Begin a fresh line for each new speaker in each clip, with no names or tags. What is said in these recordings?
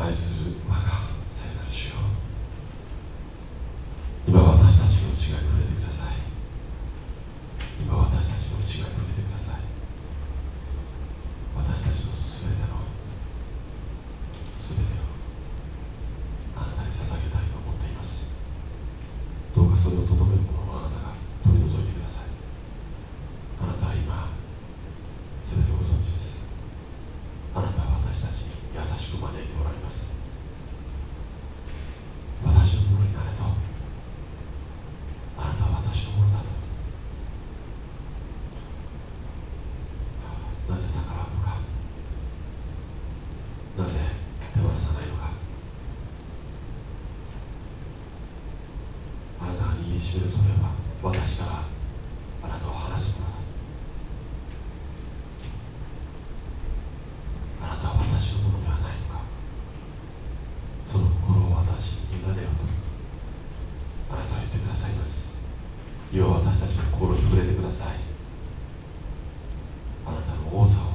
愛する我が聖なる主よ今私たちの内側に触れてください今私たちの内側に触れてください私たちの全ての全てをあなたに捧げたいと思っていますどうかそれをとどめるものをあなたが取り除いてくださいあなたは今全てご存知ですあなたは私たちに優しく招いておられます私のものになれとあなたは私のものだとなぜ逆らうのかなぜ手放さないのかあなたが握りしめるそれは私からあなたを離すものだあなたは私のものではないのかその心を私に委ねようとあなたは言ってくださいます世は私たちの心に触れてくださいあなたの王座を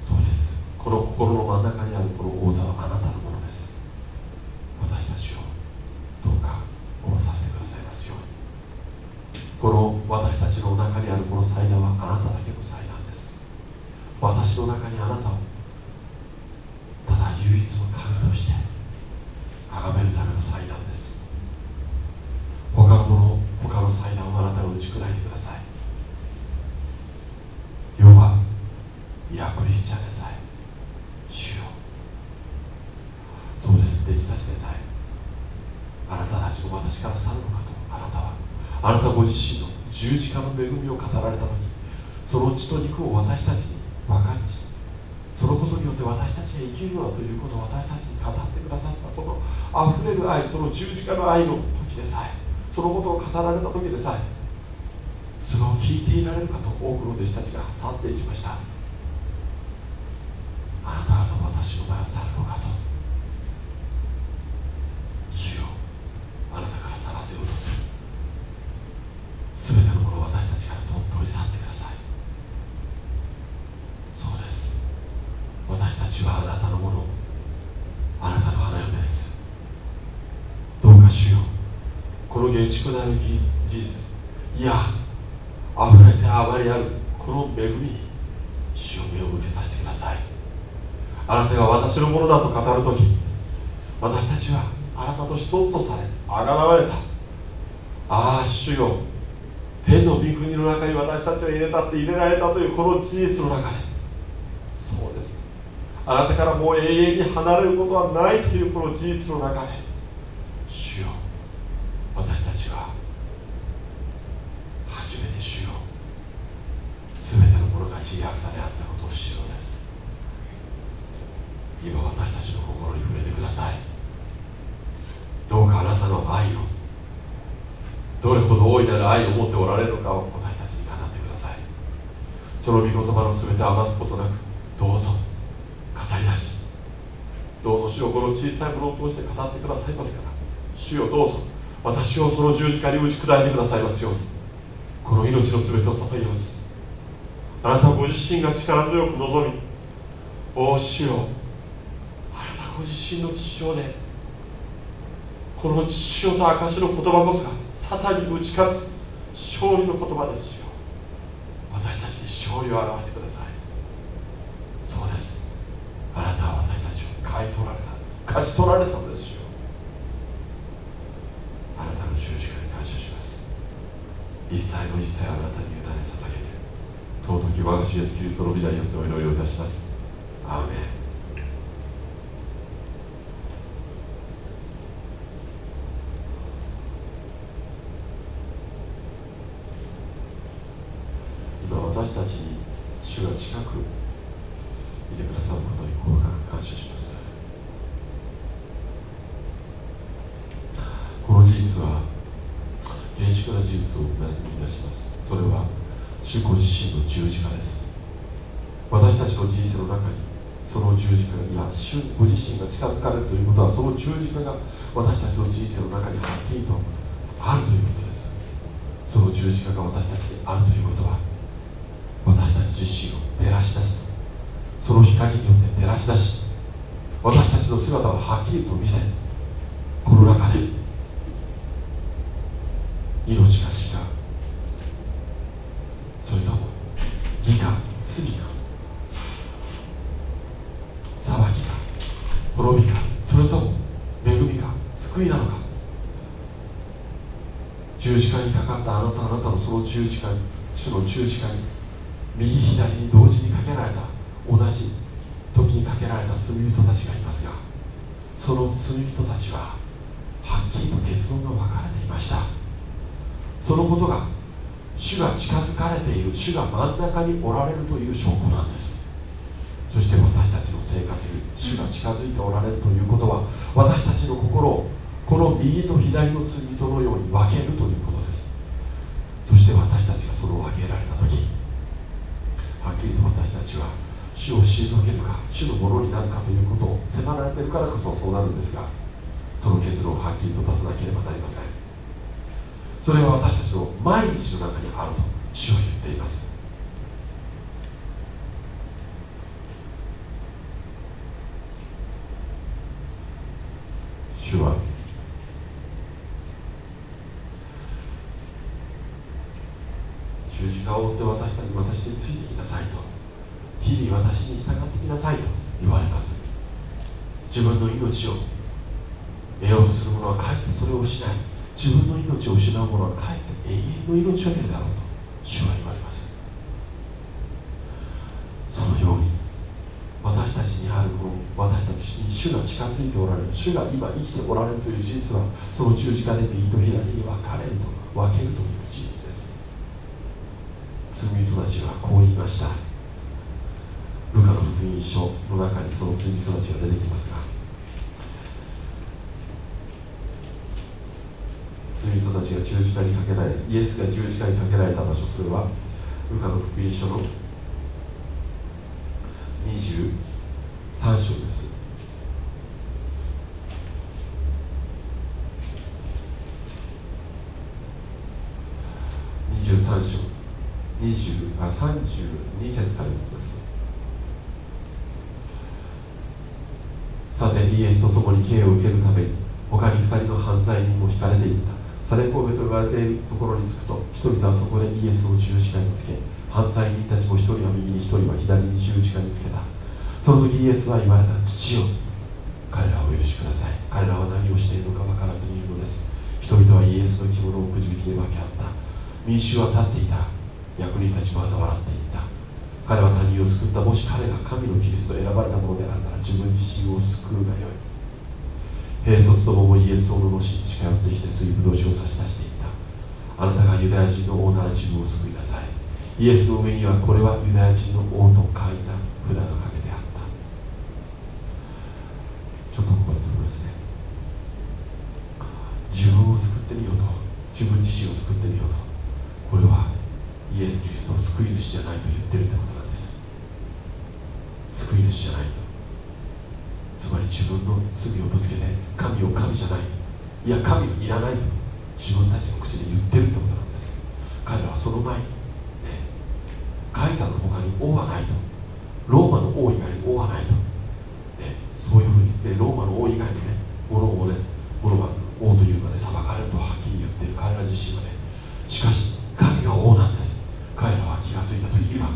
そうですこの心の真ん中にあるこの王座はあなたのものです私たちをどうか降ろさせてくださいますようにこの私たちの中にあるこの祭壇はあなただけの祭壇です私の中にあなたをただ唯一の神として崇めるための祭壇です他のもの他の祭壇をあなたが打ち砕いてください世はヤクリスチャンでさえ主よそうです弟子たちでさえあなたたちも私から去るのかとあなたはあなたご自身の十字架の恵みを語られた時その血と肉を私たちに分かちそのことによって私たちが生きるのだということを私たちに語ってくださったそのあふれる愛その十字架の愛の時でさえそのことを語られた時でさえそれを聞いていられるかと多くの弟子たちが去っていきました。あなた方私の前を去るのかと主よあなたから去らせようとする全てのものを私たちから取り去ってくださいそうです私たちはあなたのものあなたの花嫁ですどうか主よこ事実いや溢れて暴れあるこの恵みに主を目を向けさせてください。あなたが私のものだと語るとき私たちはあなたと一つとされあがらわれた。ああ主よ天の御国の中に私たちは入れたって入れられたというこの事実の中で。そうです。あなたからもう永遠に離れることはないというこの事実の中で主よ私たちは初めて主よ全てのものが自虐者であったことを知るのです。今私たちの心に触れてください。どうかあなたの愛をどれほど大いなる愛を持っておられるのかを私たちに語ってください。その御言葉の全てを余すことなくどうぞ語り出しどうぞ主をこの小さいものを通して語ってくださいますから主よどうぞ私をその十字架に打ち砕いてくださいますようにこの命の全てを捧げます。あなたご自身が力強く望みお主よあなたご自身の父親でこの父親と証の言葉こそがサタンに打ち勝つ勝利の言葉ですよ。私たちに勝利を表してください。そうです。あなたは私たちを買い取られた勝ち取られたのですよ。あなたの十字架に感謝します。一切の一切あなたに尊き我が主イエスキリストの皆によってお祈りをいたします。アーメン今私たちに主が近くいてくださることに心から感謝しますこの事実は厳粛な事実をなじみ出しますそれは主ご自身の十字架です私たちの人生の中にその十字架いや主ご自身が近づかれるということはその十字架が私たちの人生の中にはっきりとあるということです。その十字架が私たちにあるということは私たち自身を照らし出しその光によって照らし出し私たちの姿をはっきりと見せこの中で命が死がそれとも義か罪か裁きか滅びかそれとも恵みか救いなのか十字架にかかったあなたあなたのその十字架に主の十字架に右左に同時にかけられた同じ時にかけられた罪人たちがいますがその罪人たちははっきりと結論が分かれていました。そのことが主が近づかれている主が真ん中におられるという証拠なんです。そして私たちの生活に主が近づいておられるということは私たちの心をこの右と左の罪人のように分けるということですして私たちがそれを分けられた時はっきりと私たちは主を退けるか主のものになるかということを迫られているからこそそうなるんですがその結論をはっきりと出さなければなりません。それは私たちの毎日の中にあると主は言っています主は十字架を追って私たち私についてきなさいと。日々私に従ってきなさいと言われます。自分の命を得ようとする者はかえってそれを失い自分の命を失う者はかえって永遠の命を得るだろうと主は言われます。そのように私たちにあるこの私たちに主が近づいておられる主が今生きておられるという事実はその十字架で右と左に分かれると分けるという罪人たちはこう言いました。ルカの福音書の中にその罪人たちが出てきますが罪人たちが十字架にかけられイエスが十字架にかけられた場所それはルカの福音書の23章です。23章。20あ32節から読みます。さてイエスと共に刑を受けるために他に2人の犯罪人も引かれていった。サレコーベと言われているところに着くと人々はそこでイエスを十字架につけ犯罪人たちも一人は右に一人は左に十字架につけた。その時イエスは言われた父よ彼らをお許しください。彼らは何をしているのか分からずにいるのです。人々はイエスの着物をくじ引きで分け合った。民衆は立っていた。役人たちも嘲笑っていった。彼は他人を救ったもし彼が神のキリストを選ばれたものであるなら自分自身を救うがよい。兵卒どももイエスを罵し近寄ってきて水ぶどう酒を差し出していった。あなたがユダヤ人の王なら自分を救いなさい。イエスの上にはこれはユダヤ人の王と書いた札がかけてあったちょっとここで止めますね自分を救ってみようと自分自身を救ってみようとこれはイエス・キリストを救い主じゃないと言ってるってことなんです救い主じゃないとつまり自分の罪をぶつけて神を神じゃないいや神いらないと自分たちの口で言ってるってことなんです彼らはその前に、ね、カイザの他に王はないとローマの王以外に王はないと、ね、そういうふうに言ってローマの王以外にね物をね物は王というかで裁かれるとはっきり言ってる彼ら自身はねしかし神が王なんです彼らは気がついた時には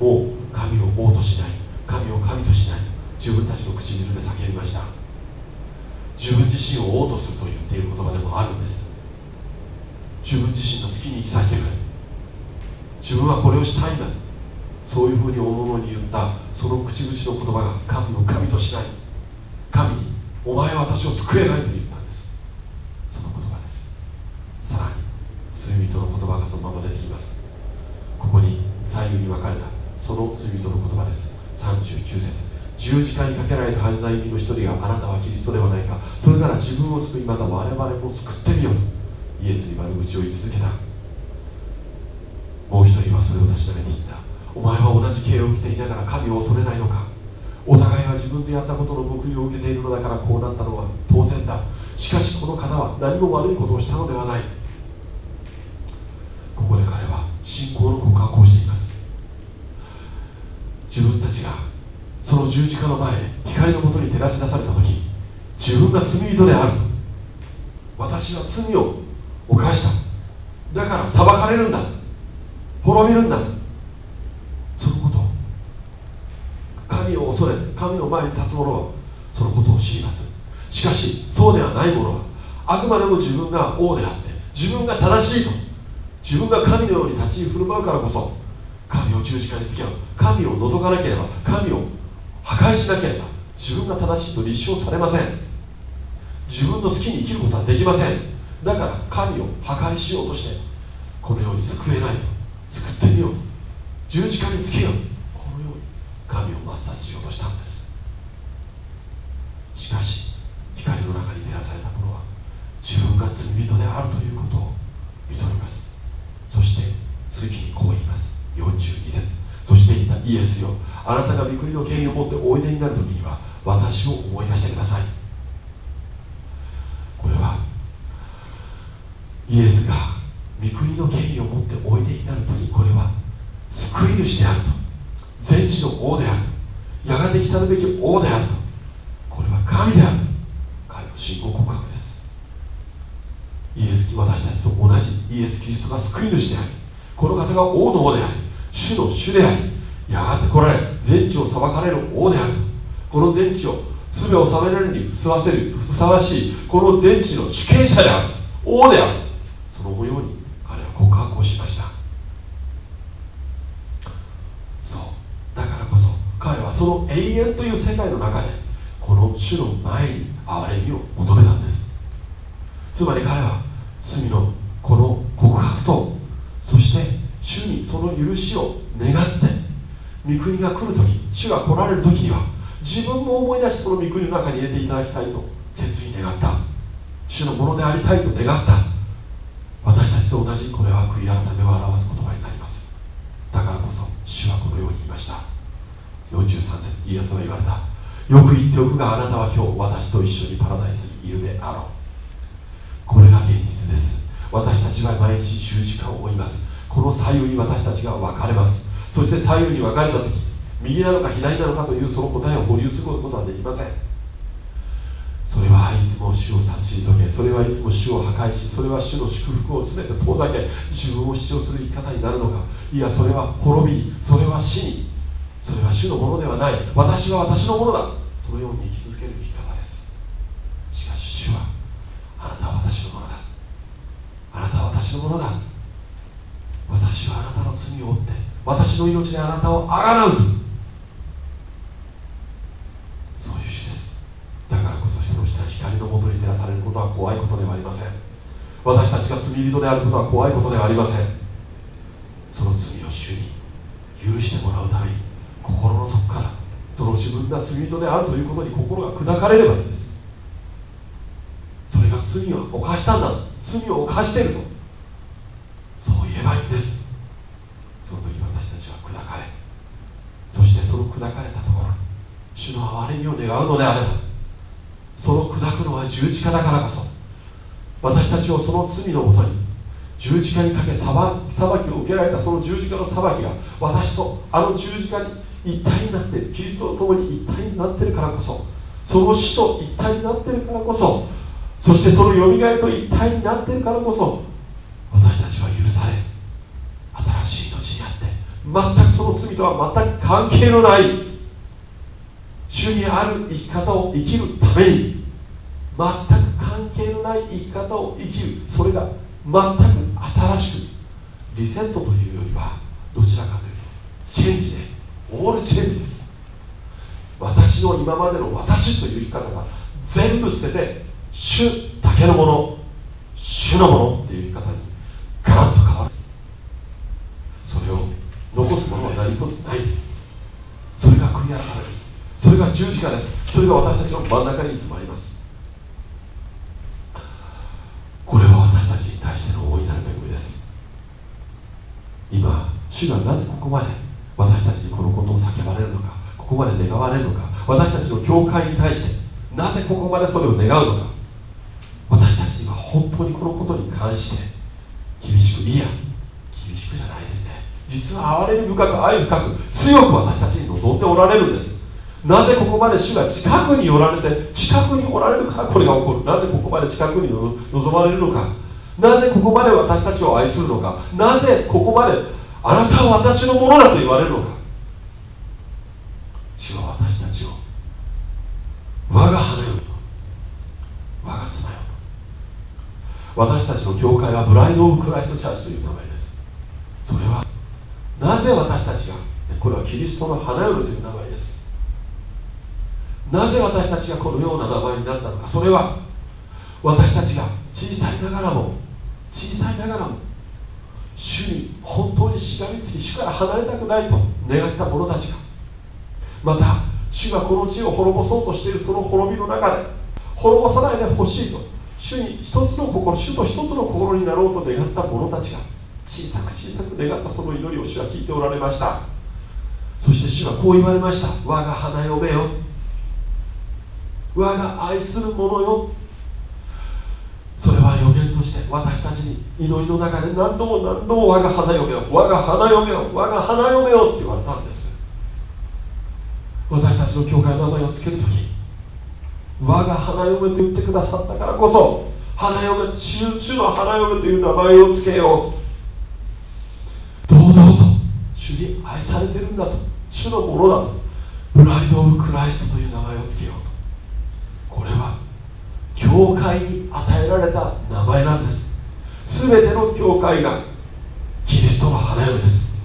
もう神を王としない神を神としない自分たちの唇で叫びました自分自身を王とすると言っている言葉でもあるんです自分自身の好きに生きさせてくれ自分はこれをしたいんだそういうふうにおののに言ったその口々の言葉が神の神としない神にお前は私を救えないと言ったんです。その言葉です。さらに罪人の言葉がそのまま出てきます。ここに左右に分かれた。その罪人の言葉です。39節。十字架にかけられた犯罪人の一人があなたはキリストではないか。それなら自分を救いまた我々も救ってみようと。イエスに悪口を言い続けた。もう一人はそれをたしなめていった。お前は同じ刑を受けていながら神を恐れないのか。お互いは自分でやったことの報いを受けているのだからこうなったのは当然だ。しかしこの方は何も悪いことをしたのではない。ここで彼は信仰の告白をしています。自分たちがその十字架の前光光のもとに照らし出された時自分が罪人であると。私は罪を犯した。だから裁かれるんだ。滅びるんだとそのことを神を恐れ神の前に立つ者はそのことを知ります。しかしそうではない者はあくまでも自分が王であって自分が正しいと自分が神のように立ち振る舞うからこそ神を十字架につけよう神を除かなければ神を破壊しなければ自分が正しいと立証されません。自分の好きに生きることはできません。だから神を破壊しようとしてこのように救えないと救ってみようと十字架につけよう。このように神を抹殺しようとしたんです。しかし光の中に照らされた者は自分が罪人であるということを認めます。そして次にこう言います。42節。そして言ったイエスよ。あなたが御国の権威を持っておいでになる時には私を思い出してください。これはイエスが御国の権威を持っておいでになる時これは救い主であると全知の王であると。やがて来たるべき王であると。これは神であると。彼の信仰告白です。イエス私たちと同じイエス・キリストが救い主でありこの方が王の王であり主の主でありやがて来られ全地を裁かれる王であると。この全地を全を治められるにふさわせるふさわしいこの全地の主権者である。王であるそのように彼は告白をしましたそうだからこそ彼はその永遠という世界の中でこの主の前に憐れみを求めたんです。つまり彼は罪のこの告白とそして主にその許しを願って御国が来る時主が来られる時には自分も思い出してその御国の中に入れていただきたいと切に願った。主のものでありたいと願った。私たちと同じこれは悔い改めを表す言葉になります。だからこそ主はこのように言いました。43節イエスは言われた。よく言っておくがあなたは今日私と一緒にパラダイスにいるであろう。これが現実です。私たちは毎日十字架を追います。この左右に私たちが分かれます。そして左右に分かれた時右なのか左なのかというその答えを保留することはできません。それはいつも主を差し退けそれはいつも主を破壊しそれは主の祝福を全て遠ざけ自分を主張する生き方になるのか。いやそれは滅びにそれは死に。それは主のものではない。私は私のものだ。そのように生き続ける生き方です。しかし主はあなたは私のものだ。あなたは私のものだ。私はあなたの罪を負って私の命であなたをあがなう。そういう主です。だからこそ人の下に光のもとに照らされることは怖いことではありません。私たちが罪人であることは怖いことではありませんその罪を主に許してもらうために心の底からその自分が罪人であるということに心が砕かれればいいんです。それが罪を犯したんだ罪を犯していると。そう言えばいいんです。その時私たちは砕かれそしてその砕かれたところに主の憐れみを願うのであればその砕くのは十字架だからこそ私たちをその罪のもとに十字架にかけ裁きを受けられたその十字架の裁きが私とあの十字架に一体になっているキリストと共に一体になっているからこそその死と一体になっているからこそそしてそのよみがえりと一体になっているからこそ私たちは許され新しい命にあって全くその罪とは全く関係のない主にある生き方を生きるために全く関係のない生き方を生きるそれが全く新しくリセットというよりはどちらかというとチェンジでオールチェンジです。私の今までの私という生き方が全部捨てて主だけのもの主のものっていう生き方にガラッと変わるそれを残すものは何一つないです。それが悔い改めです。それが十字架です。それが私たちの真ん中にいつもあります。これは私たちに対しての大いなる恵みです。今主がなぜここまで私たちにこのことを叫ばれるのかここまで願われるのか私たちの教会に対してなぜここまでそれを願うのか私たちは本当にこのことに関して厳しくいや厳しくじゃないですね。実は哀れみ深く愛深く強く私たちに望んでおられるんです。なぜここまで主が近くに寄られて近くにおられるからこれが起こる。なぜここまで近くに望まれるのか。なぜここまで私たちを愛するのか。なぜここまであなたは私のものだと言われるのか。主は私たちを我が花よと我が妻よと私たちの教会はブライド・オブ・クライスト・チャーチという名前です。それはなぜ私たちがこれはキリストの花嫁という名前です。なぜ私たちがこのような名前になったのか。それは私たちが小さいながらも小さいながらも主に本当にしがみつき主から離れたくないと願った者たちがまた主がこの地を滅ぼそうとしているその滅びの中で滅ぼさないでほしいと主に一つの心主と一つの心になろうと願った者たちが小さく小さく願ったその祈りを主は聞いておられました。そして主はこう言われました。我が花嫁よ。我が愛する者よ。それは予言として私たちに祈りの中で何度も何度も我が花嫁よ我が花嫁よ我が花嫁よって言われたんです。私たちの教会の名前を付けるとき我が花嫁と言ってくださったからこそ花嫁主主の花嫁という名前を付けよう。と堂々と主に愛されてるんだと主のものだとブライド・オブ・クライストという名前を付けようと。これは教会に与えられた名前なんです。全ての教会がキリストの花嫁です。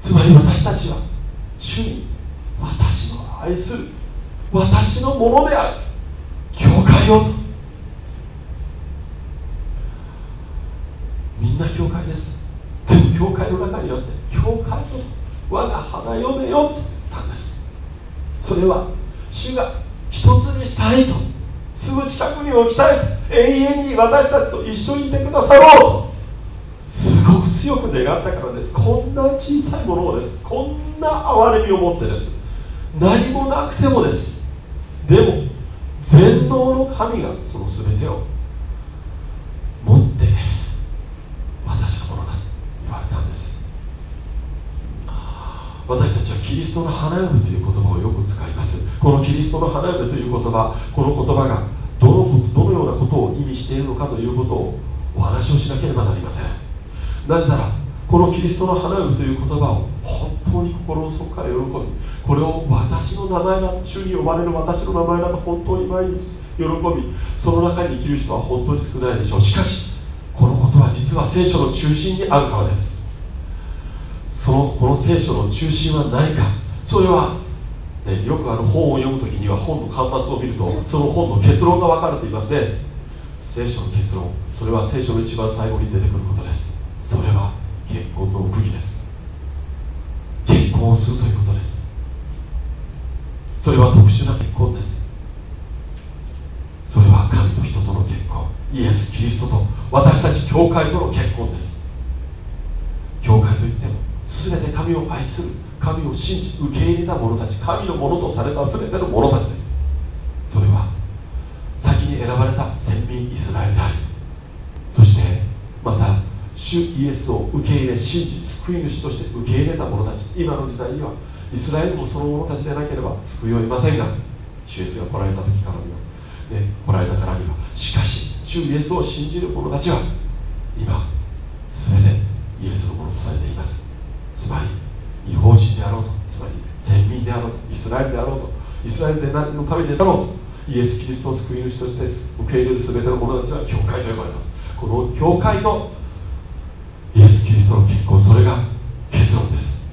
つまり私たちは主に私の愛する。私のものである。教会をみんな教会です。でも教会の中にあって教会を我が花嫁よと言ったんです。それは主が一つにしたいと。すぐ近くに置きたいと。永遠に私たちと一緒にいてくださろうと。すごく強く願ったからです。こんな小さいものをです。こんな哀れみを持ってです。何もなくてもです。でも全能の神がその全てを持って私のものだと言われたんです私たちはキリストの花嫁という言葉をよく使います。このキリストの花嫁という言葉この言葉がどのどのようなことを意味しているのかということをお話をしなければなりません。なぜならこのキリストの花嫁という言葉を本当に心の底から喜びこれを私の名前だ主に呼ばれる私の名前だと本当に毎日喜びその中に生きる人は本当に少ないでしょう。しかしこのことは実は聖書の中心にあるからです。のこの聖書の中心は何か？それは、ね、よくあの本を読む時には本の巻末を見るとその本の結論が分かれていますね。聖書の結論。それは聖書の一番最後に出てくることです。それは結婚の奥義です。結婚をするということです。それは特殊な結婚です。それは神と人との結婚。イエス・キリストと私たち教会との結婚です。教会といって全て神を愛する神を信じ受け入れた者たち神のものとされた全ての者たちです。それは先に選ばれた先民イスラエルでありそしてまた主イエスを受け入れ信じ救い主として受け入れた者たち今の時代にはイスラエルもその者たちでなければ救いを得ませんが主イエスが来られた時からには、ね、来られたからにはしかし主イエスを信じる者たちは今全てイエスのものとされています。つまり違法人であろうとつまり先民であろうとイスラエルであろうとイスラエルで何の民であろうとイエス・キリストを救い主として受け入れる全ての者たちは教会と呼ばれます。この教会とイエス・キリストの結婚それが結論です。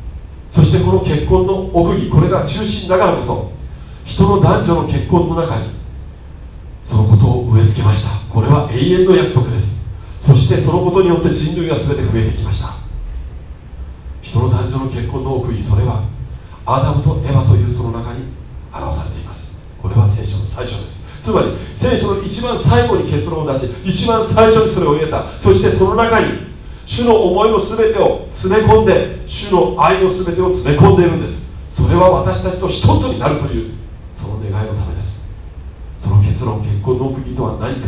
そしてこの結婚の奥義これが中心だからこそ人の男女の結婚の中にそのことを植え付けました。これは永遠の約束です。そしてそのことによって人類が全て増えてきました。女の結婚の奥義それはアダムとエヴァというその中に表されていますこれは聖書の最初ですつまり聖書の一番最後に結論を出し一番最初にそれを入れたそしてその中に主の思いの全てを詰め込んで主の愛の全てを詰め込んでいるんですそれは私たちと一つになるというその願いのためですその結論結婚の奥義とは何か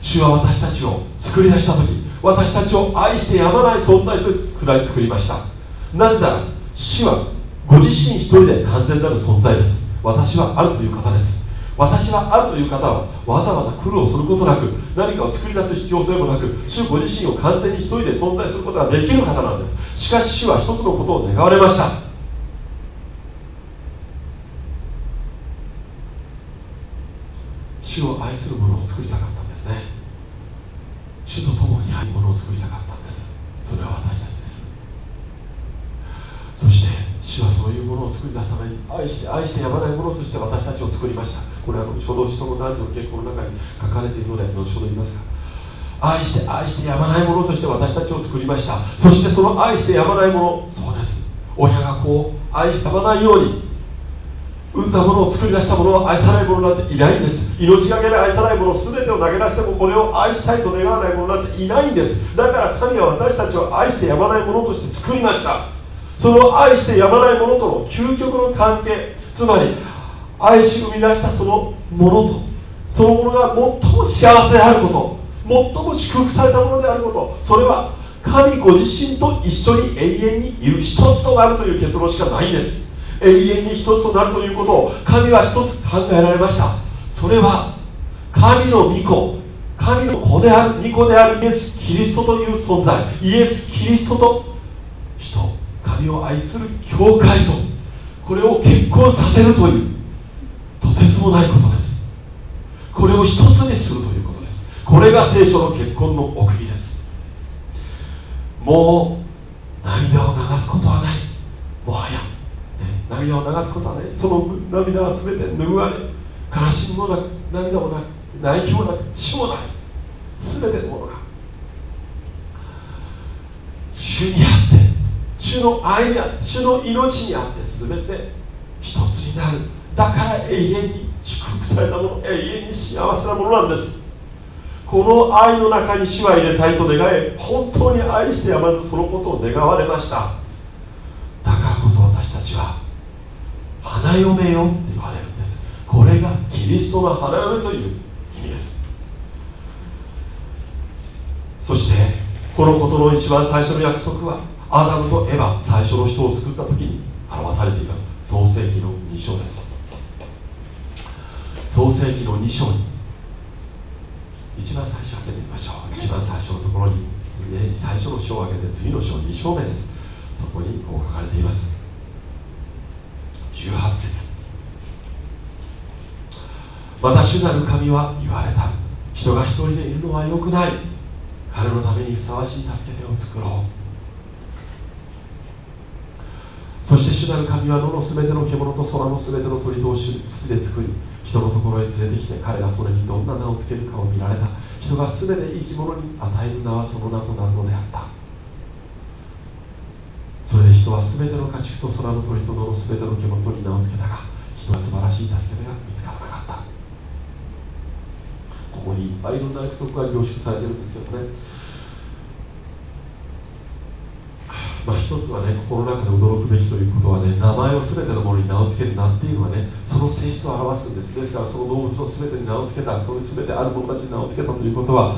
主は私たちを作り出した時私たちを愛してやまない存在と作りました。なぜなら主はご自身一人で完全なる存在です。私はあるという方です。私はあるという方はわざわざ苦労することなく何かを作り出す必要性もなく主ご自身を完全に一人で存在することができる方なんです。しかし主は一つのことを願われました。主を愛する者を作りたかったんですね。主と共に愛ものを作りたかったんです。それは私たちです。そして主はそういうものを作り出すために愛して愛してやまないものとして私たちを作りました。これは後ほど人の男女の結婚の中に書かれているので後ほど言いますが愛して愛してやまないものとして私たちを作りました。そしてその愛してやまないものそうです。親がこう愛してやまないように産んだものを作り出したものを愛さないものなんていないんです命がけで愛さないもの全てを投げ出してもこれを愛したいと願わないものなんていないんですだから神は私たちを愛してやまないものとして作りましたその愛してやまないものとの究極の関係つまり愛し生み出したそのものとそのものが最も幸せであること最も祝福されたものであることそれは神ご自身と一緒に永遠にいる一つとなるという結論しかないんです永遠に一つとなるということを神は一つ考えられました。それは神の御子神の子である御子であるイエス・キリストという存在。イエス・キリストと人神を愛する教会とこれを結婚させるというとてつもないことです。これを一つにするということです。これが聖書の結婚の奥義です。もう涙を流すことはない。もはや、涙を流すことはないその涙は全て拭われ悲しみもなく涙もなく泣きもなく死もない全てのものが。主にあって主の愛にあって主の命にあって全て一つになる。だから永遠に祝福されたもの永遠に幸せなものなんです。この愛の中に主は入れたいと願い本当に愛してやまずそのことを願われました。だからこそ私たちは花嫁よって言われるんです。これがキリストの花嫁という意味です。そしてこのことの一番最初の約束はアダムとエヴァ最初の人を作った時に表されています。創世紀の2章です。創世紀の2章に一番最初開けてみましょう。一番最初のところに、ね、最初の章を開けて次の章2章目です。そこにこう書かれています。18節。また主なる神は言われた。人が一人でいるのはよくない。彼のためにふさわしい助け手を作ろう。そして主なる神は野のすべての獣と空のすべての鳥とを土で作り人のところへ連れてきて彼がそれにどんな名を付けるかを見られた。人がすべて生き物に与える名はその名となるのであった。はすべての家畜と空の鳥と野のすべての獣に名を付けたが人は素晴らしい助け手が見つからなかった。ここにいっぱいいろんな約束が凝縮されてるんですけどね。まあ、一つはね心の中で驚くべきということはね名前を全てのものに名を付ける名っていうのはねその性質を表すんです。ですからその動物を全てに名を付けたその全てある者たちに名を付けたということは、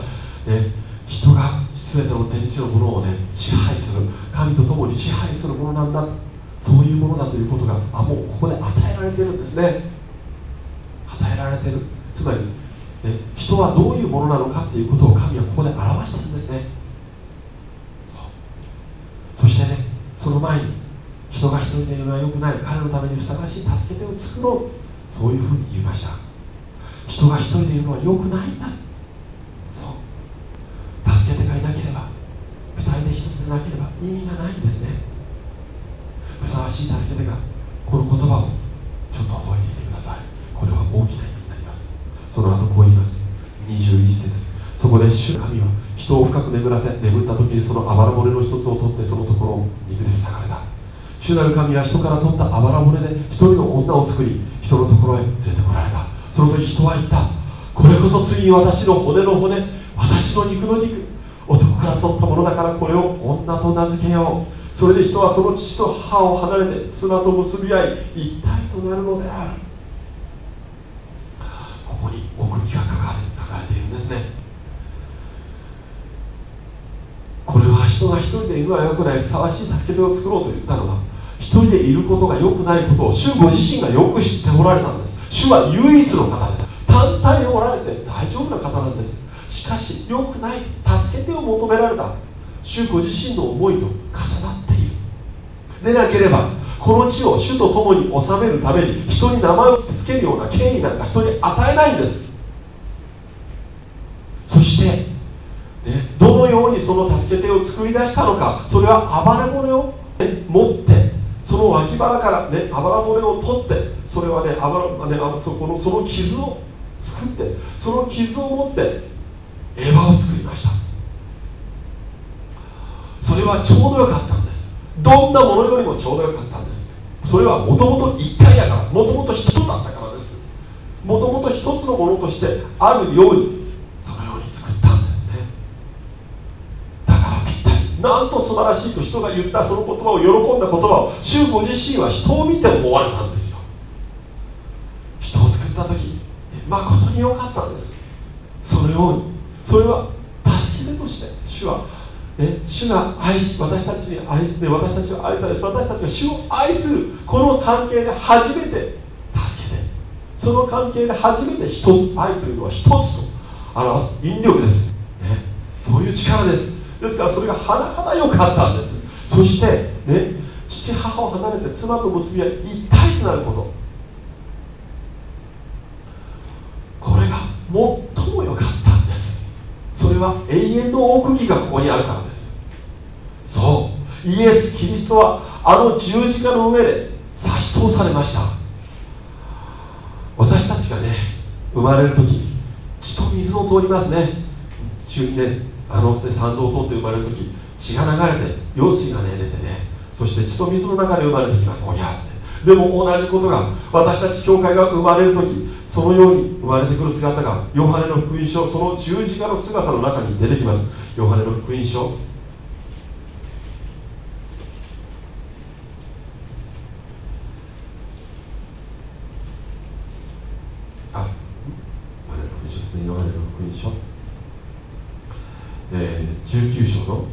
ね、人が全ての全地のものをね支配する。神と共に支配するものなんだ。そういうものだということがあもうここで与えられてるんですね。与えられてる。つまり、ね、人はどういうものなのかっていうことを神はここで表してるんですね。そしてねその前に人が一人でいるのはよくない。彼のためにふさわしい助け手を作ろう。そういうふうに言いました。人が一人でいるのはよくないんだそう助け手がいなければ二人で一つでなければ意味がないんですね。ふさわしい助け手がこの言葉をちょっと覚えていてください。これは大きな意味になります。その後こう言います。21節。そこで主神は人を深く眠らせ眠った時にそのあばら骨の一つを取ってそのところを肉で塞がれた。主なる神は人から取ったあばら骨で一人の女を作り人のところへ連れてこられた。その時人は言った。これこそついに私の骨の骨私の肉の肉。から取ったものだからこれを女と名付けよう。それで人はその父と母を離れて妻と結び合い一体となるのである。ここに奥義が書かれ書かれているんですね。これは人が一人でいるのはよくないふさわしい助け手を作ろうと言ったのは一人でいることが良くないことを主ご自身がよく知っておられたんです。主は唯一の方です。単体でおられて大丈夫な方なんです。しかし良くない助けてを求められた。主ご自身の思いと重なっている。でなければこの地を主と共に治めるために人に名前をつけるような権威なんか人に与えないんです。そして、ね、どのようにその助け手を作り出したのかそれは暴れ骨を、ね、持ってその脇腹からねあばら骨を取ってそれはねあばら、ね、あそこのその傷を作ってその傷を持ってエヴァを作りました。それはちょうどよかったんです。どんなものよりもちょうどよかったんです。それはもともと一体だからもともと一つだったからです。もともと一つのものとしてあるようにそのように作ったんですね。だからぴったり。なんと素晴らしいと人が言ったその言葉を喜んだ言葉を主ご自身は人を見て思われたんですよ。人を作った時誠に良かったんです。そのように。それは助け手として主はね、主が愛し私たちに愛す、ね、私たちは愛され私たちが主を愛する。この関係で初めて助けて。その関係で初めて一つ愛というのは一つと表す引力です、ね、そういう力です。ですからそれが甚だ良かったんです。そしてね父母を離れて妻と結びは一体となること。これが最れは永遠の奥義がここにあるからです。そう。イエス・キリストはあの十字架の上で差し通されました。私たちがね生まれる時血と水を通りますね。中ねあの参道を通って生まれる時血が流れて用水がね出てねそして血と水の中で生まれてきます。おや。でも同じことが私たち教会が生まれる時そのように生まれてくる姿がヨハネの福音書その十字架の姿の中に出てきます。ヨハネの福音書。あヨハネの福音書ですね。ヨハネの福音書、えー、19章の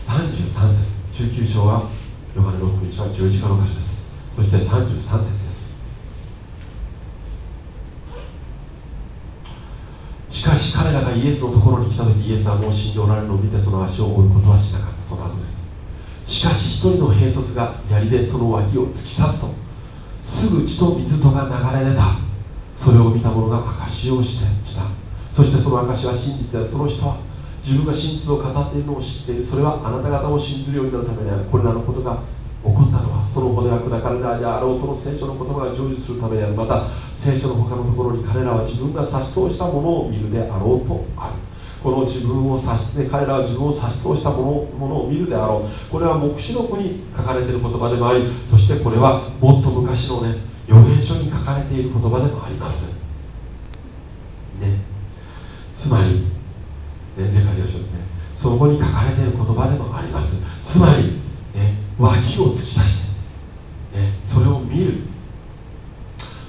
33節19章はヨハネの福音書は十字架の箇所です。そして33節です。しかし彼らがイエスのところに来た時イエスはもう死んでおられるのを見てその足を追うことはしなかった。その後ですしかし一人の兵卒が槍でその脇を突き刺すとすぐ血と水とが流れ出た。それを見た者が証しをしてした。そしてその証は真実である。その人は自分が真実を語っているのを知っているそれはあなた方を信じるようになるためである。これらのことが起こったのはその骨が砕かれないであろうとの聖書の言葉が成就するためであるまた聖書の他のところに彼らは自分が差し通したものを見るであろうとある。この自分を指して彼らは自分を差し通したものものを見るであろう。これは黙示録に書かれている言葉でもありそしてこれはもっと昔のね預言書に書かれている言葉でもあります。ね。つまり、ね、前回の書ですね。そこに書かれている言葉でもあります。つまり脇を突き刺して、ね、それを見る。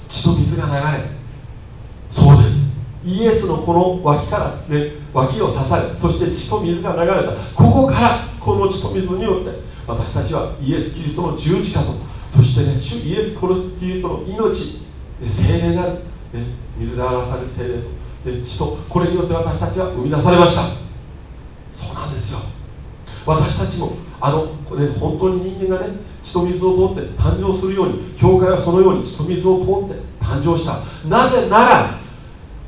血と水が流れそうです。イエスのこの脇から、ね、脇を刺されそして血と水が流れた。ここからこの血と水によって私たちはイエス・キリストの十字架とそしてね主イエス・キリストの命、ね、精霊なる、ね、水で表される精霊と、ね、血とこれによって私たちは生み出されました。そうなんですよ。私たちもあのこれ本当に人間がね血と水を通って誕生するように教会はそのように血と水を通って誕生した。なぜなら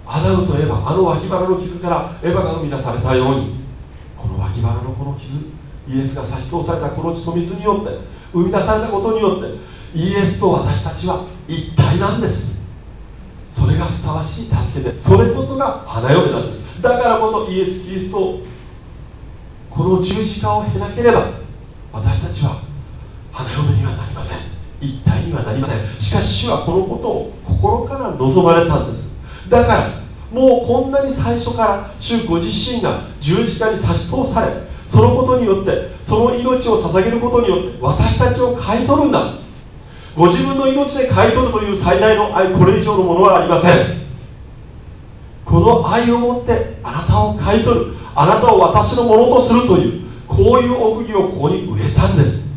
アダムとエヴァあの脇腹の傷からエヴァが生み出されたようにこの脇腹のこの傷イエスが差し通されたこの血と水によって生み出されたことによってイエスと私たちは一体なんです。それがふさわしい助けでそれこそが花嫁なんです。だからこそイエス・キリストこの十字架を経なければ私たちは花嫁にはなりません。一体にはなりません。しかし主はこのことを心から望まれたんです。だからもうこんなに最初から主ご自身が十字架に差し通されそのことによってその命を捧げることによって私たちを買い取るんだ。ご自分の命で買い取るという最大の愛これ以上のものはありません。この愛をもってあなたを買い取る。あなたを私のものとするというこういう奥義をここに植えたんです。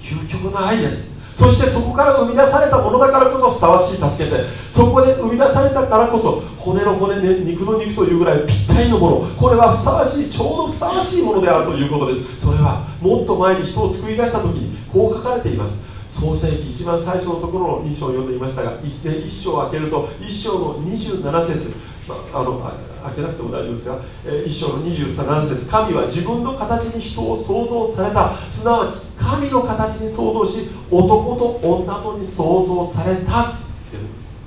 究極の愛です。そしてそこから生み出されたものだからこそふさわしい助けてそこで生み出されたからこそ骨の骨、ね、肉の肉というぐらいぴったりのもの。これはふさわしいちょうどふさわしいものであるということです。それはもっと前に人を作り出した時にこう書かれています。創世記一番最初のところの2章を読んでいましたが一斉1章を開けると1章の27節まあの開けなくても大丈夫ですが、え1章の27節神は自分の形に人を創造された。すなわち神の形に創造し男と女とに創造されたって言うんです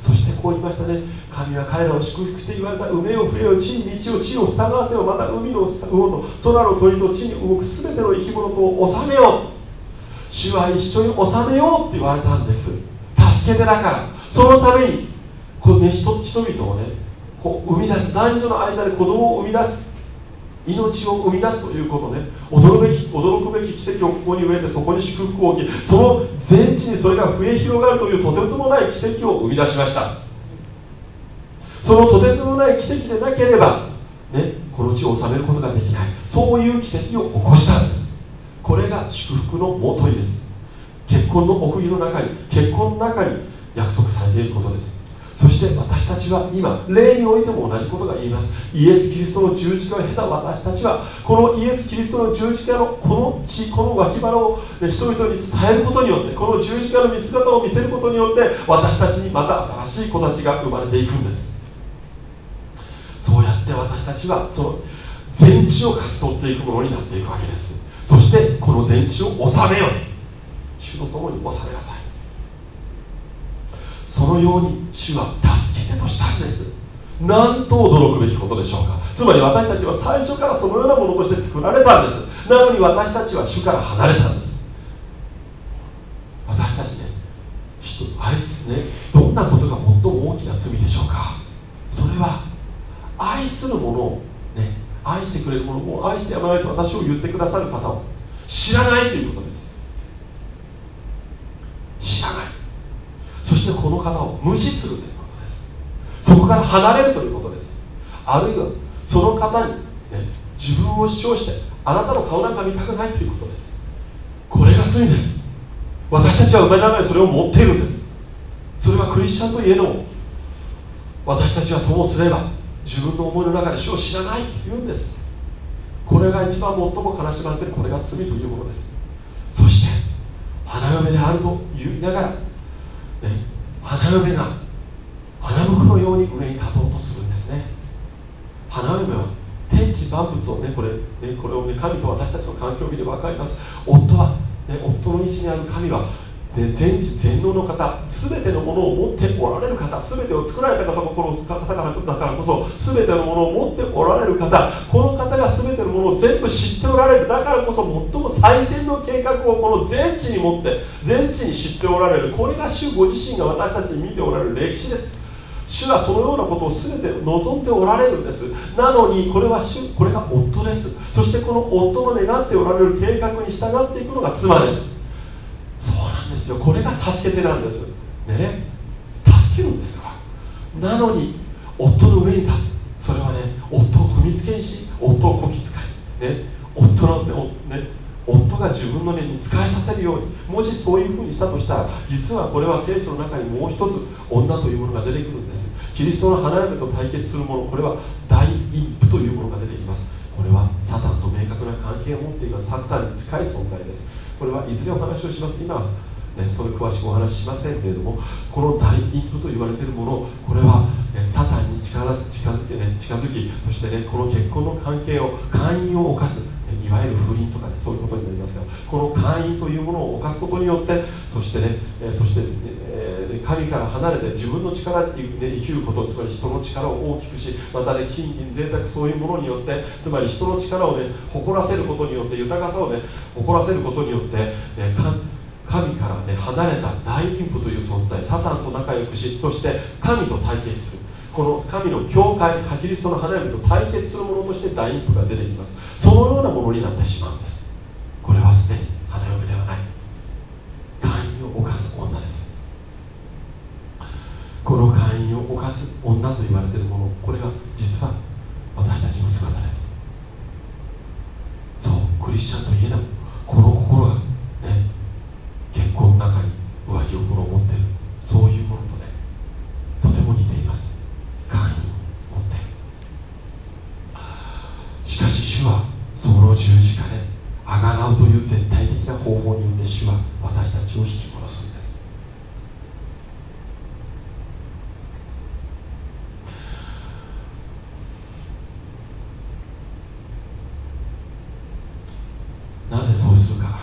そしてこう言いましたね神は彼らを祝福して言われた梅を増えよ地に道を地を二わせよまた海の魚と空の鳥と地に動く全ての生き物と治めよう主は一緒に治めようって言われたんです助けてだ。からそのためにこの、ね、人人々をねこう生み出す男女の間で子供を生み出す命を生み出すということね驚くべき驚くべき奇跡をここに植えてそこに祝福を置きその全地にそれが増え広がるというとてつもない奇跡を生み出しましたそのとてつもない奇跡でなければ、ね、この地を治めることができない。そういう奇跡を起こしたんです。これが祝福のもといです。結婚の奥義の中に結婚の中に約束されていることです。そして私たちは今霊においても同じことが言います。イエス・キリストの十字架を経た私たちはこのイエス・キリストの十字架のこの血この脇腹を、人々に伝えることによってこの十字架の見姿を見せることによって私たちにまた新しい子たちが生まれていくんです。そうやって私たちはその全地を勝ち取っていくものになっていくわけです。そしてこの全地を治めよう。主と共に治めなさい。そのように主は助けてとしたんです。なんと驚くべきことでしょうか。つまり私たちは最初からそのようなものとして作られたんです。なのに私たちは主から離れたんです。私たちね人愛すね。どんなことが最も大きな罪でしょうか。それは愛するものをね愛してくれるものを愛してやまないと私を言ってくださる方を知らないということです。知らない。そしてこの方を無視するということです。そこから離れるということです。あるいはその方に、ね、自分を主張してあなたの顔なんか見たくないということです。これが罪です。私たちは生まれながらそれを持っているんです。それはクリスチャンといえども私たちはともすれば自分の思いの中で主を知らないと言うんです。これが一番最も悲しませるこれが罪というものです。そして花嫁であると言いながらね、花嫁が花婿のように上に立とうとするんですね。花嫁は天地万物をねこれねこれをね神と私たちの環境を見れば分かります。夫は、ね、夫の位置にある神はで全知全能の方全てのものを持っておられる方全てを作られた方この方からだからこそ全てのものを持っておられる方この方が全てのものを全部知っておられる。だからこそ最も最善の計画をこの全地に持って全地に知っておられる。これが主ご自身が私たちに見ておられる歴史です。主はそのようなことを全て望んでおられるんです。なのにこれは主これが夫です。そしてこの夫の願っておられる計画に従っていくのが妻です。そうなんですよ。これが助けてなんです。ね。助けるんですから。なのに夫の上に立つ。それはね夫を踏みつけにし夫をこき使い、ね、夫のね。夫が自分の根に使いさせるように。もしそういうふうにしたとしたら実はこれは聖書の中にもう一つ女というものが出てくるんです。キリストの花嫁と対決するものこれは大陰譜というものが出てきます。これはサタンと明確な関係を持っています。サタンに近い存在です。これはいずれお話をします。今ね、それ詳しくお話ししませんけれどもこの大インプと言われているものこれは、ね、サタン近づ近づけ、ね、近づきそしてねこの結婚の関係を会員を犯すいわゆる不倫とかねそういうことになりますがこの会員というものを犯すことによってそしてね、えそしてですね、え神から離れて自分の力で生きることつまり人の力を大きくしまたね金銀贅沢そういうものによってつまり人の力をね誇らせることによって豊かさをね誇らせることによって、え神からね離れた大陰譜という存在サタンと仲良くしそして神と対決する。この神の教会キリストの花嫁と対決するものとして大陰譜が出てきます。そのようなものになってしまうんです。これはすでに花嫁ではない。会員を犯す女です。この会員を犯す女と言われているものこれが実は私たちの姿です。家でもこの心がね結婚の中に浮気心を持っている。そういうものとねとても似ています神に持っているしかし主はその十字架であがなうという絶対的な方法によって主は私たちを引き戻すんですなぜそうするか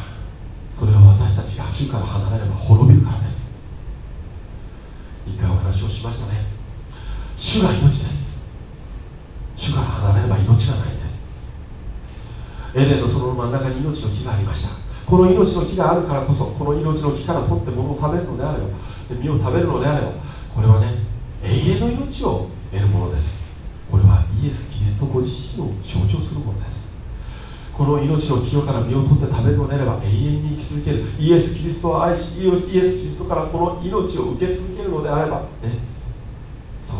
それは私たちが主から離れれば滅びるからです。一回お話をしましたね。主が命です。主から離れれば命がないんです。エデンのその真ん中に命の木がありました。この命の木があるからこそこの命の木から取って物を食べるのであれば実を食べるのであればこれはね永遠の命を得るものですこれはイエス・キリストご自身を象徴するものですこの命の木から実を取って食べるのであれば永遠に生き続けるイエス・キリストを愛しイエス・キリストからこの命を受け続けるのであればね。そう。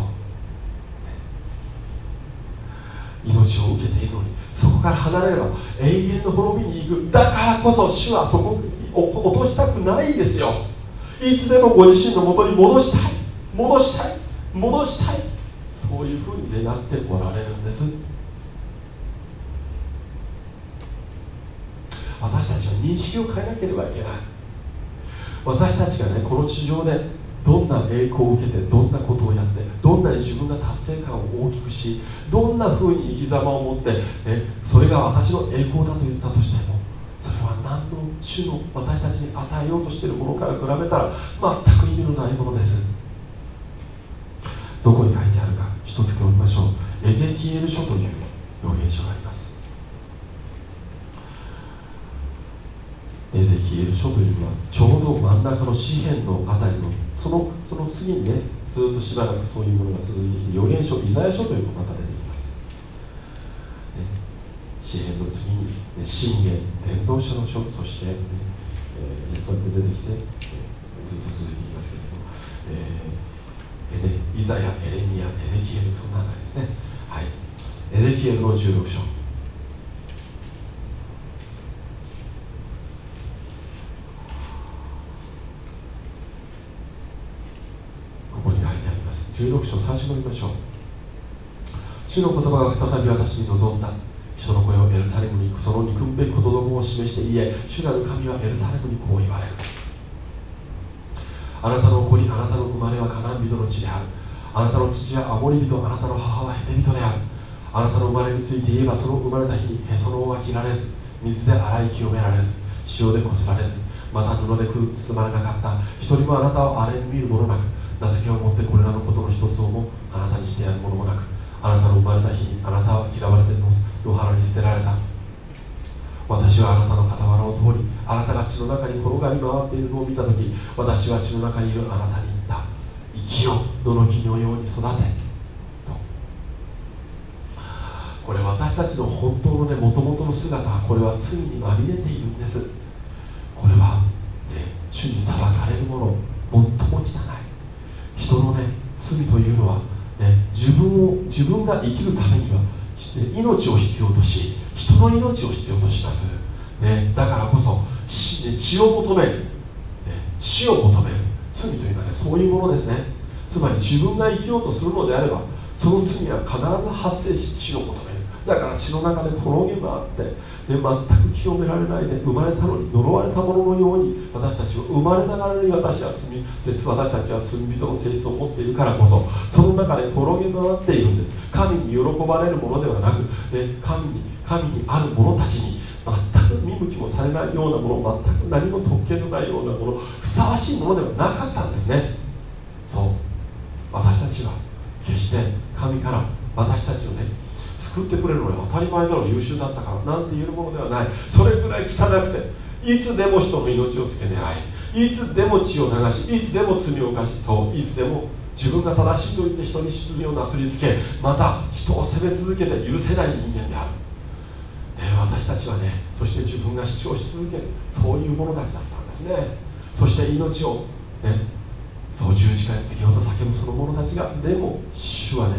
命を受けているのにそこから離れれば永遠の滅びに行く。だからこそ主はそこを落としたくないんですよ。いつでもご自身のもとに戻したい。戻したい。戻したい。そういうふうに願っておられるんです。私たちは認識を変えなければいけない。私たちがねこの地上でどんな栄光を受けてどんなことをやってどんなに自分が達成感を大きくしどんなふうに生き様を持って、ね、それが私の栄光だと言ったとしてもそれは何の種の私たちに与えようとしているものから比べたら全く意味のないものです。どこに書いてあるか一つ読みましょう。エゼキエル書という予言書がありますエゼキエル書というのはちょうど真ん中の詩篇のあたりのそのその次にねずっとしばらくそういうものが続いてきて予言書イザヤ書というのがまた出てきます、ね、詩篇の次に、ね、信玄伝道書の書そして、ねえー、そうやって出てきて、えー、ずっと続いていますけれども、えー、えね、イザヤエレミアエゼキエルそのあたりですね。はい。エゼキエルの16章。16章最初の見ましょう。主の言葉が再び私に望んだ。人の声をエルサレムに行くその憎むべきことどもを示して言え。主なる神はエルサレムにこう言われる。あなたの子にあなたの生まれはカナン人の地である。あなたの父はアモリ人あなたの母はヘテ人である。あなたの生まれについて言えばその生まれた日にへその緒が切られず水で洗い清められず塩でこすられずまた布で包まれなかった。一人もあなたを荒れに見るものなく情けを持ってこれらのことの一つをもあなたにしてやるものもなくあなたの生まれた日にあなたは嫌われて野原に捨てられた。私はあなたの傍らを通りあなたが血の中に転がり回っているのを見た時私は血の中にいるあなたに言った。生きよ野の木のように育て。と。これ私たちの本当のねもともとの姿これは罪にまみれているんです。これは、ね、主に裁かれるもの最も汚い。人のね罪というのは、ね、自分を自分が生きるためには命を必要とし人の命を必要とします、ね、だからこそ血を求める、ね、死を求める。罪というのはねそういうものですね。つまり自分が生きようとするのであればその罪は必ず発生し死を求める。だから血の中で転げ回ってで全く清められないで生まれたのに呪われたもののように私たちは生まれながらに私は罪で私たちは罪人の性質を持っているからこそその中で転げ回っているんです。神に喜ばれるものではなくで神に神にある者たちに全く見向きもされないようなもの全く何も特権のないようなものふさわしいものではなかったんですね。そう。私たちは決して神から私たちをね救ってくれるのは当たり前だろう優秀だったからなんて言えるものではない。それぐらい汚くていつでも人の命をつけ狙いいつでも血を流しいつでも罪を犯しそういつでも自分が正しいと言って人に罪をなすりつけまた人を責め続けて許せない人間である、ね、私たちはねそして自分が主張し続けるそういう者たちだったんですね。そして命をねそう十字架につけようと叫ぶその者たちがでも主はね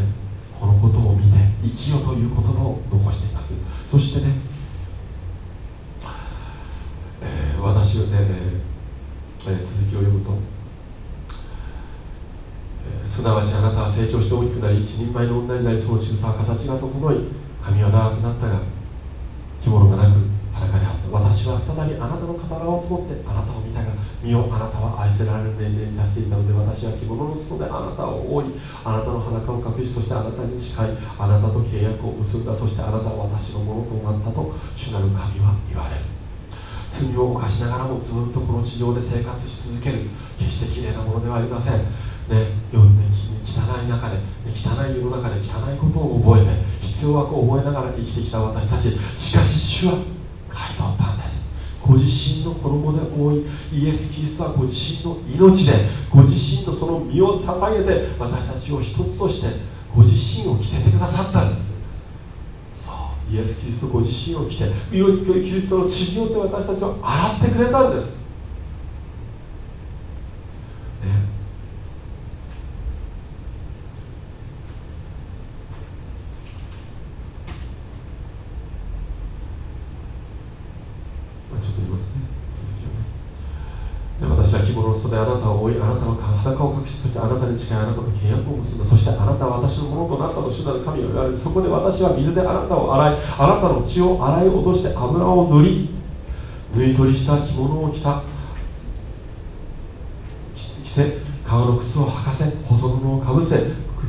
このことを見て生きよという言葉を残しています。そしてね章で、えー、続きを読むと、えー、すなわちあなたは成長して大きくなり一人前の女になりその仕草は形が整い髪は長くなったが着物がなく裸であった。私は再びあなたの傍らを通ってあなたを見たが見よあなたは愛せられる年齢に達していたので私は着物の裾であなたを覆いあなたの裸を隠しそしてあなたに誓いあなたと契約を結んだそしてあなたは私のものとなったと主なる神は言われる。罪を犯しながらもずっとこの地上で生活し続ける。決してきれいなものではありません。ね、よね汚い中で汚い世の中で汚いことを覚えて必要悪を覚えながら生きてきた私たち。しかし主は買い取った。ご自身の衣で覆いイエス・キリストはご自身の命でご自身のその身を捧げて私たちを一つとしてご自身を着せてくださったんです。そうイエス・キリストご自身を着てイエス・キリストの血によって私たちを洗ってくれたんです。ねあなたを追いあなたの裸を隠そしてあなたに誓いあなたと契約を結んだそしてあなたは私のものとなったと主なる神を言われる。そこで私は水であなたを洗いあなたの血を洗い落として油を塗り縫い取りした着物を着た着せ革の靴を履かせ細布をかぶせ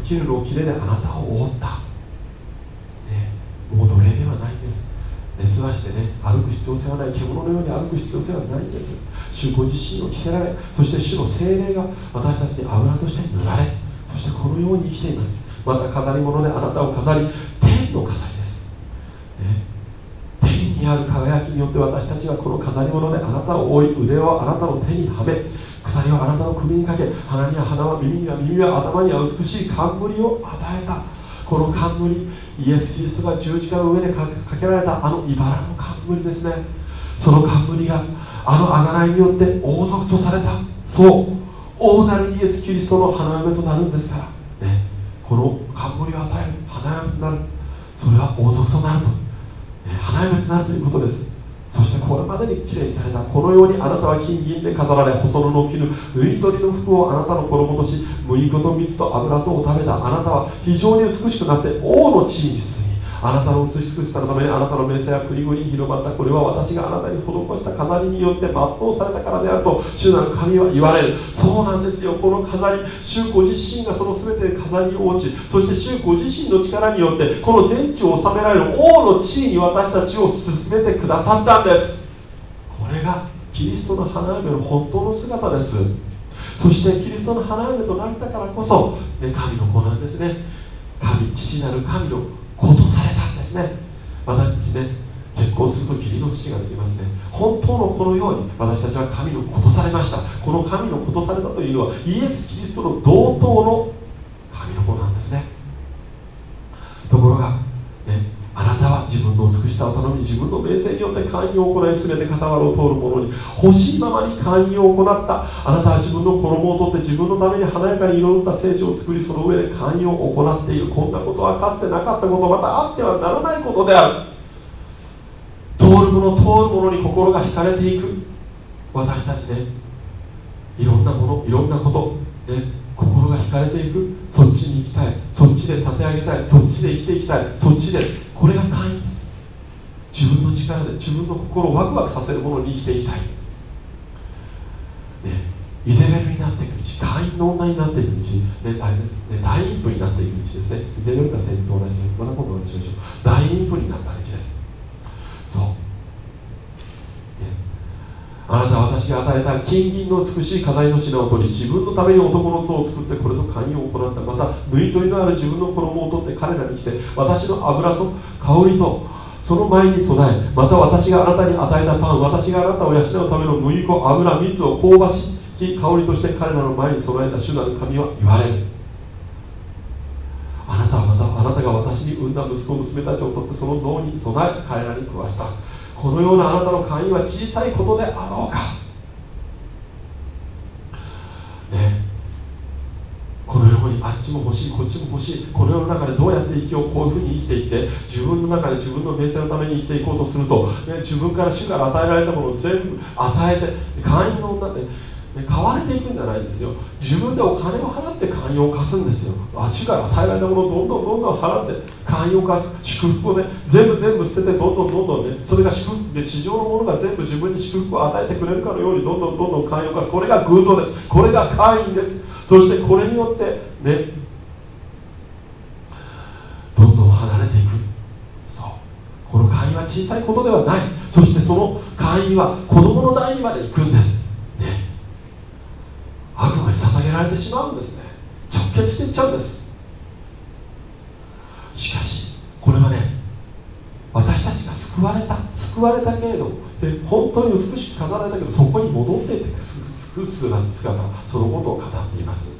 絹の切れであなたを覆った、ね、もう奴隷ではないんです。寝すわしてね歩く必要性はない。獣のように歩く必要性はないんです。主ご自身を着せられそして主の精霊が私たちに油として塗られそしてこのように生きています。また飾り物であなたを飾り天の飾りです、ね、天にある輝きによって私たちはこの飾り物であなたを覆い腕をあなたの手にはめ鎖をあなたの首にかけ鼻には鼻は耳には耳は頭には美しい冠を与えた。この冠イエス・キリストが十字架の上でかけられたあの茨の冠ですね。その冠があの贖いによって王族とされた。そう。大なるイエス・キリストの花嫁となるんですから、ね、この冠を与える花嫁となる。それは王族となると、ね、花嫁となるということです。そしてこれまでにきれいにされたこのようにあなたは金銀で飾られ細布の絹縫い取りの服をあなたの衣とし麦粉と蜜と油とを食べたあなたは非常に美しくなって王の地位にあなたの美しくしたのためにあなたの名声や国々に広まったこれは私があなたに施した飾りによって全うされたからであると主なる神は言われるそうなんですよこの飾り主ご自身がその全て飾りを落ちそして主ご自身の力によってこの全地を治められる王の地位に私たちを進めてくださったんですこれがキリストの花嫁の本当の姿ですそしてキリストの花嫁となったからこそ、ね、神の子なんですね神父なる神のことされたね。私たちね結婚すると義理の父ができますね。本当のこのように私たちは神のことされました。この神のことされたというのはイエス・キリストの同等の神の子なんですね。ところがねあなたは自分の美しさを頼み自分の名声によって寛容を行い全て傍らを通る者に欲しいままに寛容を行ったあなたは自分の衣を取って自分のために華やかに彩った聖地を作りその上で寛容を行っているこんなことはかつてなかったことまたあってはならないことである通る者通る者に心が惹かれていく私たちねいろんなものいろんなことね心が惹かれていく。そっちに行きたい。そっちで立て上げたい。そっちで生きていきたい。そっちで。これが会員です。自分の力で自分の心をワクワクさせるものに生きていきたい、ね、イゼベルになっていく道。会員の女になっていく道、ね、あれです。ね大陰譜になっていく道ですね。イゼベルとは先日同じです。また今度お話しましょう。大陰譜になった道です。そう。あなたは私が与えた金銀の美しい飾りの品を取り自分のために男の像を作ってこれと寛容を行ったまた縫い取りのある自分の衣を取って彼らに来て私の油と香りとその前に備えまた私があなたに与えたパン私があなたを養うための麦粉油蜜を香ばしき香りとして彼らの前に備えた主なる神は言われるあなたはまたあなたが私に産んだ息子娘たちを取ってその像に備え彼らに食わしたこのようなあなたの会員は小さいことであろうか、ね、このようにあっちも欲しいこっちも欲しい。この世の中でどうやって生きようこういうふうに生きていって自分の中で自分の名声のために生きていこうとすると、ね、自分から主から与えられたものを全部与えて会員の女で買われていくんじゃないんですよ。自分でお金を払って寛容を貸すんですよ。あっちから与えられたものをどんどんどんどん払って寛容を貸す。祝福をね全部全部捨ててどんどんどんどんねそれが祝福で地上のものが全部自分に祝福を与えてくれるかのようにどんどんどんどん寛容を貸す。これが偶像です。これが会員です。そしてこれによってねどんどん離れていく。そう。この会員は小さいことではない。そしてその会員は子供の代にまで行くんです。悪魔に捧げられてしまうんですね。直結していっちゃうんです。しかしこれはね私たちが救われた救われたけれどで本当に美しく飾られたけどそこに戻っていって救う姿そのことを語っています。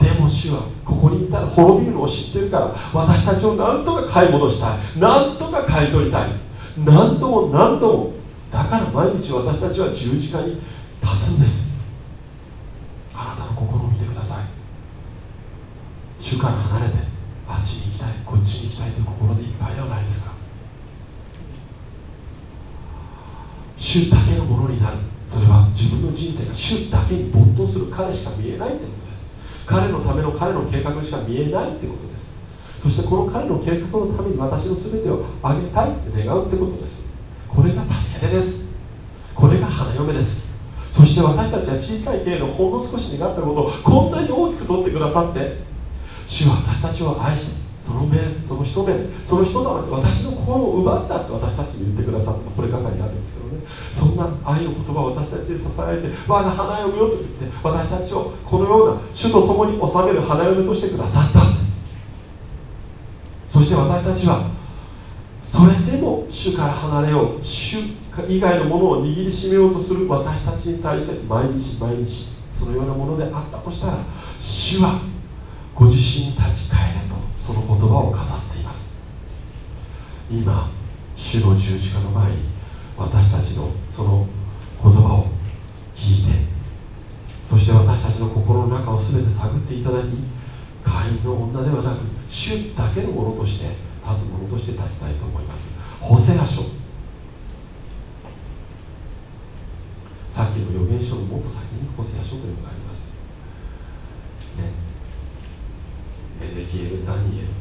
でも主はここにいたら滅びるのを知ってるから私たちを何とか買い戻したい。何とか買い取りたい。何度も何度もだから毎日私たちは十字架に立つんです。あなたの心を見てください。主から離れてあっちに行きたいこっちに行きたいという心でいっぱいではないですか。主だけのものになる。それは自分の人生が主だけに没頭する彼しか見えないってことです。彼のための彼の計画しか見えないってことです。そしてこの彼の計画のために私の全てをあげたいって願うってことです。これが助け手です。これが花嫁です。そして私たちは小さいけれどほんの少し願ったことをこんなに大きく取ってくださって。主は私たちを愛しその目その一目その人様に私の心を奪ったって私たちに言ってくださった。これ係にあるんですけどね。そんな愛の言葉を私たちに支えて我が花嫁よと言って私たちをこのような主と共に治める花嫁としてくださったんです。そして私たちはそれでも主から離れよう主以外のものを握りしめようとする私たちに対して毎日毎日そのようなものであったとしたら主はご自身に立ち返れとその言葉を語っています。今主の十字架の前に私たちのその言葉を聞いてそして私たちの心の中を全て探っていただき会員の女ではなく主だけのものとして立つ者として立ちたいと思います。ホセア書。さっきの預言書のもっと先にホセア書というのがあります。ね。エゼキエルダニエル、ね、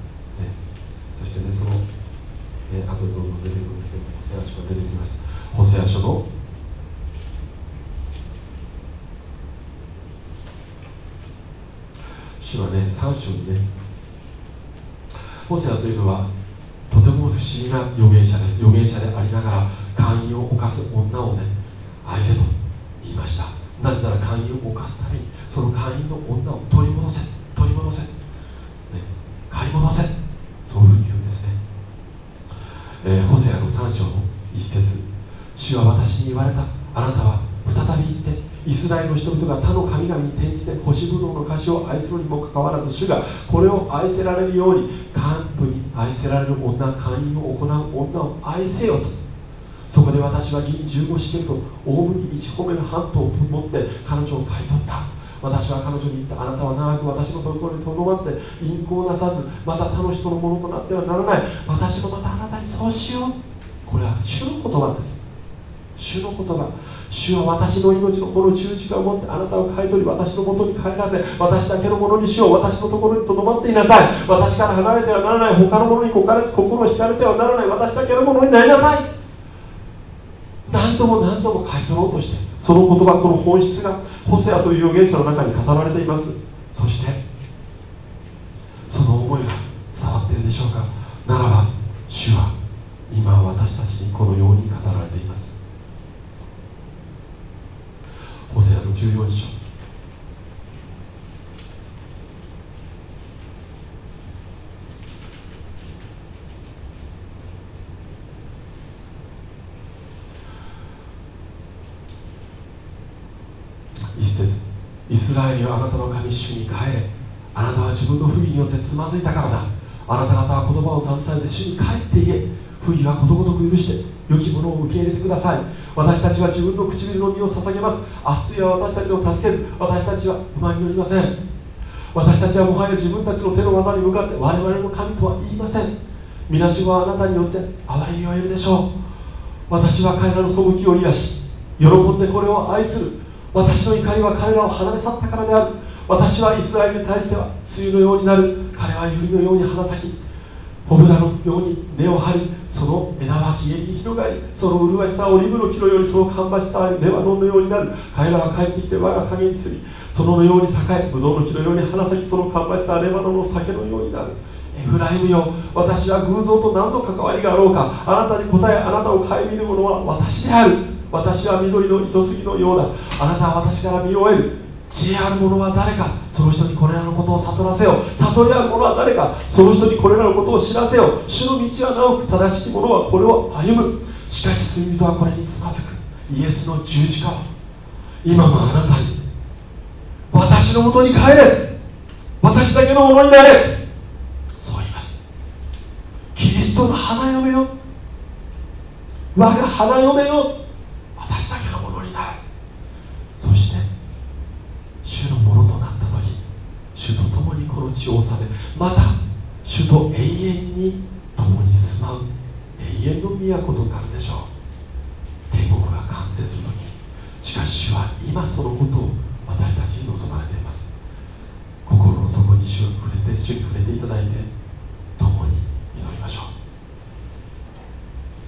そしてねその、ね、あとどんどん出てくるんですけどホセア書が出てきます。ホセア書の主はね3章にねホセアというのはとても不思議な預言者です。預言者でありながら寛容を犯す女をね愛せと言いました。なぜなら寛容を犯すためにその会員の女を取り戻せ取り戻せ、ね、買い戻せそういうふうに言うんですね、えー、ホセアの3章の一節。主は私に言われた。あなたは再び行ってイスラエルの人々が他の神々に転じて星ぶどうの歌詞を愛するにもかかわらず主がこれを愛せられるように幹部に愛せられる女会員を行う女を愛せよと。そこで私は銀15シケルと大麦1褒める半島を持って彼女を買い取った。私は彼女に言った。あなたは長く私のところにとどまって隠行なさずまた他の人のものとなってはならない。私もまたあなたにそうしよう。これは主の言葉です。主の言葉。主は私の命のこの十字架を持ってあなたを買い取り私のもとに帰らせ私だけのものにしよう私のところにとどまっていなさい。私から離れてはならない。他のものに心を惹かれてはならない。私だけのものになりなさい。何度も何度も買い取ろうとしてその言葉この本質がホセアという預言者の中に語られています。そしてその思いが伝わっているでしょうか。ならば主は今私たちにこのように語られていますホセアの14章。一節。イスラエルよあなたの神主に帰れ。あなたは自分の不義によってつまずいたからだ。あなた方は言葉を携えて主に帰っていえ。不義はことごとく許して良きものを受け入れてください。私たちは自分の唇の身を捧げます。明日は私たちを助ける。私たちは不満によりません。私たちはもはや自分たちの手の技に向かって我々の神とは言いません。皆しはあなたによって憐れみを得るでしょう。私は彼らの背きを癒し喜んでこれを愛する。私の怒りは彼らを離れ去ったからである。私はイスラエルに対しては梅雨のようになる。彼は百合のように花咲きポブラのように根を張りその枝は茂りに広がりその麗しさはオリブの木のようにその芳しさはレバノンのようになる。彼らは帰ってきて我が影に住みそののように栄えブドウの木のように花咲きその芳しさはレバノンの酒のようになる。エフライムよ私は偶像と何の関わりがあろうか。あなたに答えあなたを顧みる者は私である。私は緑の糸杉のようだ。あなたは私から見終える。知恵ある者は誰か。その人にこれらのことを悟らせよ悟りある者は誰か。その人にこれらのことを知らせよ主の道は直く正しき者はこれを歩む。しかし罪人はこれにつまずく。イエスの十字架を今もあなたに。私のもとに帰れ。私だけのものになれ。そう言います。キリストの花嫁よ。我が花嫁よ。私だけのものになれ。そして主のもの主と共にこの地を治めまた主と永遠に共に住まう永遠の都となるでしょう。天国が完成するときしかし主は今そのことを私たちに望まれています。心の底に主に触れて主に触れていただいて共に祈りましょう。